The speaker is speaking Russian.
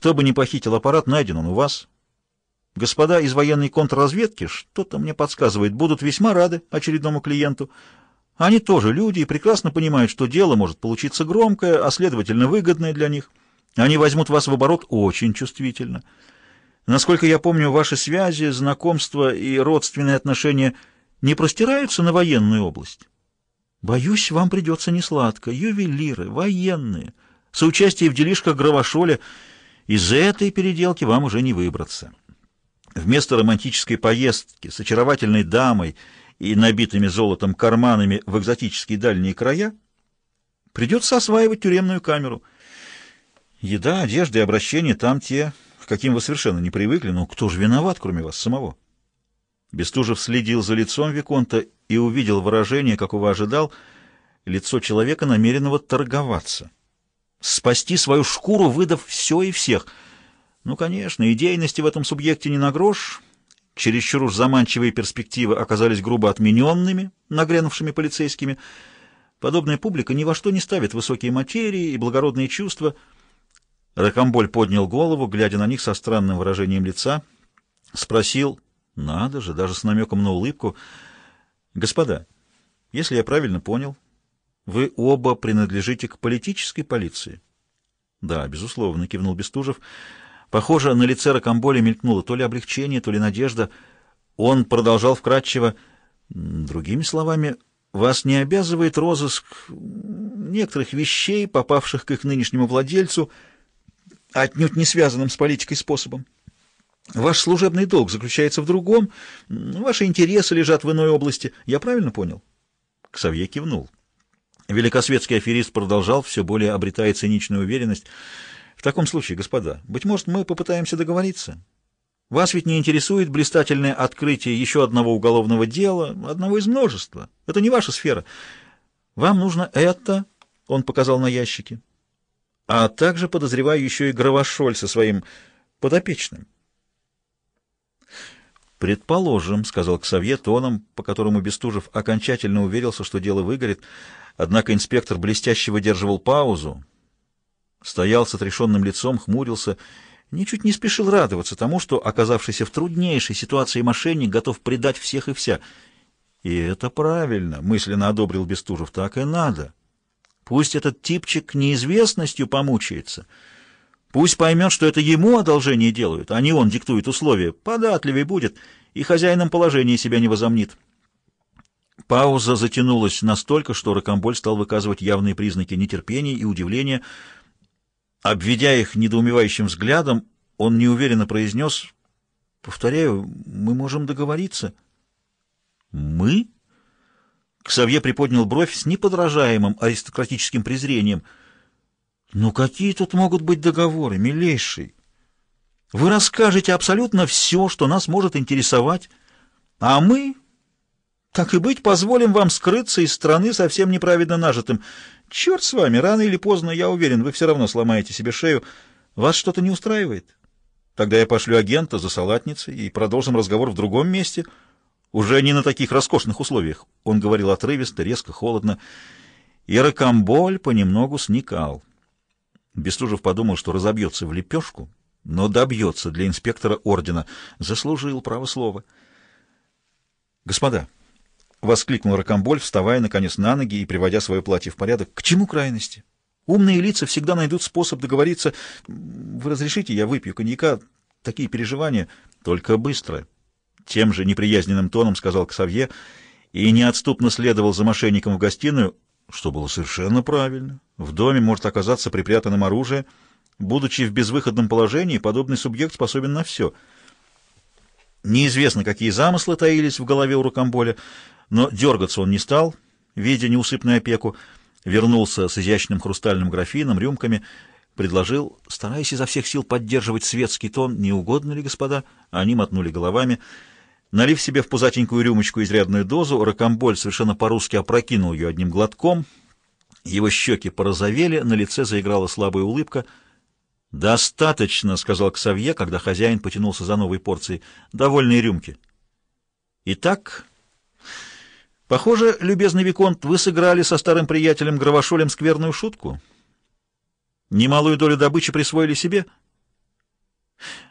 Кто бы ни похитил аппарат, найден он у вас. Господа из военной контрразведки, что-то мне подсказывает, будут весьма рады очередному клиенту. Они тоже люди и прекрасно понимают, что дело может получиться громкое, а следовательно выгодное для них. Они возьмут вас в оборот очень чувствительно. Насколько я помню, ваши связи, знакомства и родственные отношения не простираются на военную область. Боюсь, вам придется несладко. Ювелиры, военные, соучастие в делишках Гравошоля. Из этой переделки вам уже не выбраться. Вместо романтической поездки с очаровательной дамой и набитыми золотом карманами в экзотические дальние края придется осваивать тюремную камеру. Еда, одежда и обращение там те, к каким вы совершенно не привыкли, но кто же виноват, кроме вас самого? Бестужев следил за лицом Виконта и увидел выражение, какого ожидал, лицо человека, намеренного торговаться. Спасти свою шкуру, выдав все и всех — ну, конечно, идейности в этом субъекте не на грош. Чересчур уж заманчивые перспективы оказались грубо отмененными нагрянувшими полицейскими. Подобная публика ни во что не ставит высокие материи и благородные чувства. Ракомболь поднял голову, глядя на них со странным выражением лица, спросил, надо же, даже с намеком на улыбку, «Господа, если я правильно понял, вы оба принадлежите к политической полиции?» «Да, безусловно», — кивнул Бестужев, — Похоже, на лице Рокомболя мелькнуло то ли облегчение, то ли надежда. Он продолжал вкратчиво. Другими словами, вас не обязывает розыск некоторых вещей, попавших к их нынешнему владельцу, отнюдь не связанным с политикой способом. Ваш служебный долг заключается в другом, ваши интересы лежат в иной области. Я правильно понял? Ксавье кивнул. Великосветский аферист продолжал, все более обретая циничную уверенность. В таком случае, господа, быть может, мы попытаемся договориться. Вас ведь не интересует блистательное открытие еще одного уголовного дела, одного из множества. Это не ваша сфера. Вам нужно это, — он показал на ящике, а также, подозреваю, еще и Гравошоль со своим подопечным. «Предположим», — сказал Ксавье тоном, по которому Бестужев окончательно уверился, что дело выгорит, однако инспектор блестяще выдерживал паузу, Стоял с отрешенным лицом, хмурился, ничуть не спешил радоваться тому, что, оказавшийся в труднейшей ситуации мошенник, готов предать всех и вся. И это правильно, мысленно одобрил Бестужев, так и надо. Пусть этот типчик неизвестностью помучается. Пусть поймет, что это ему одолжение делают, а не он диктует условия. Податливый будет и хозяином положения себя не возомнит. Пауза затянулась настолько, что Рокомболь стал выказывать явные признаки нетерпения и удивления, Обведя их недоумевающим взглядом, он неуверенно произнес, «Повторяю, мы можем договориться». «Мы?» Ксавье приподнял бровь с неподражаемым аристократическим презрением. «Ну какие тут могут быть договоры, милейший? Вы расскажете абсолютно все, что нас может интересовать, а мы, так и быть, позволим вам скрыться из страны совсем неправедно нажитым. Черт с вами, рано или поздно, я уверен, вы все равно сломаете себе шею. Вас что-то не устраивает? Тогда я пошлю агента за салатницей и продолжим разговор в другом месте, уже не на таких роскошных условиях. Он говорил отрывисто, резко, холодно. И Рокомболь понемногу сникал. Бестужев подумал, что разобьется в лепешку, но добьется для инспектора ордена. Заслужил право слова. «Господа!» — воскликнул Рокомболь, вставая, наконец, на ноги и приводя свое платье в порядок. — К чему крайности? Умные лица всегда найдут способ договориться. Вы разрешите, я выпью коньяка? Такие переживания. Только быстро. Тем же неприязненным тоном сказал Ксавье и неотступно следовал за мошенником в гостиную, что было совершенно правильно. В доме может оказаться припрятанным оружие. Будучи в безвыходном положении, подобный субъект способен на все. Неизвестно, какие замыслы таились в голове у Рокомболя, но дергаться он не стал, видя неусыпную опеку, вернулся с изящным хрустальным графином, рюмками, предложил, стараясь изо всех сил поддерживать светский тон, не угодно ли, господа? Они мотнули головами. Налив себе в пузатенькую рюмочку изрядную дозу, Рокомболь совершенно по-русски опрокинул ее одним глотком. Его щеки порозовели, на лице заиграла слабая улыбка. «Достаточно», — сказал Ксавье, когда хозяин потянулся за новой порцией. «Довольные рюмки». Итак, Похоже, любезный Виконт, вы сыграли со старым приятелем Гравошолем скверную шутку. Немалую долю добычи присвоили себе —